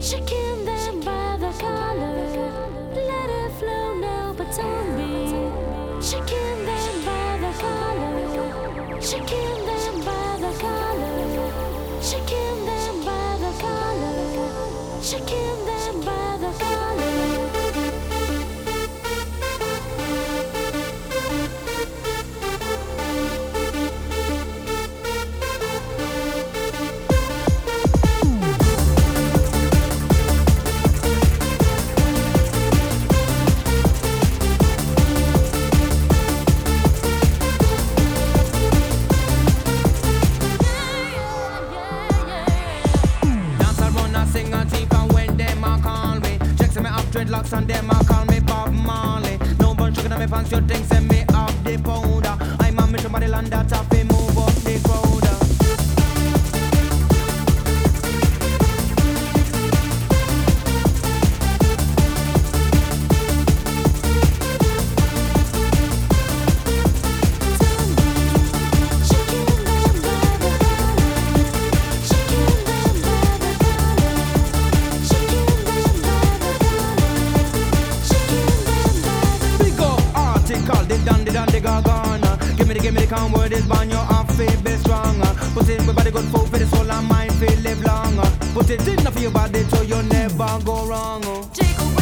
Shaking them by the collar. Let it flow now, but tell me. Shaking them by the collar. Shaking them by the collar. Shaking them by the collar. Shaking dreadlocks and them I call me Bob Marley. No bunch sugar on me pants, you think send me up the powder. I'm a mission body land that I Calm word is born, your off feel be stronger. Put in with body good food for the soul and mind feel live longer. Put it in for your body so you never go wrong. Oh.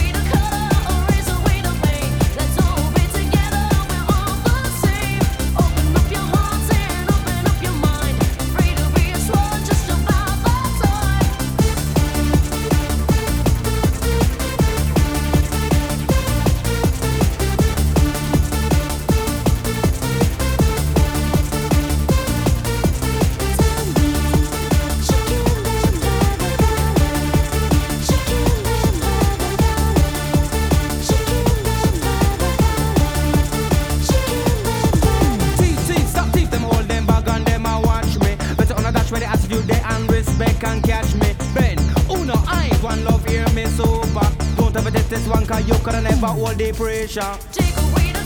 One love hear me super. Don't ever test this one cause you could never hold the pressure. Take away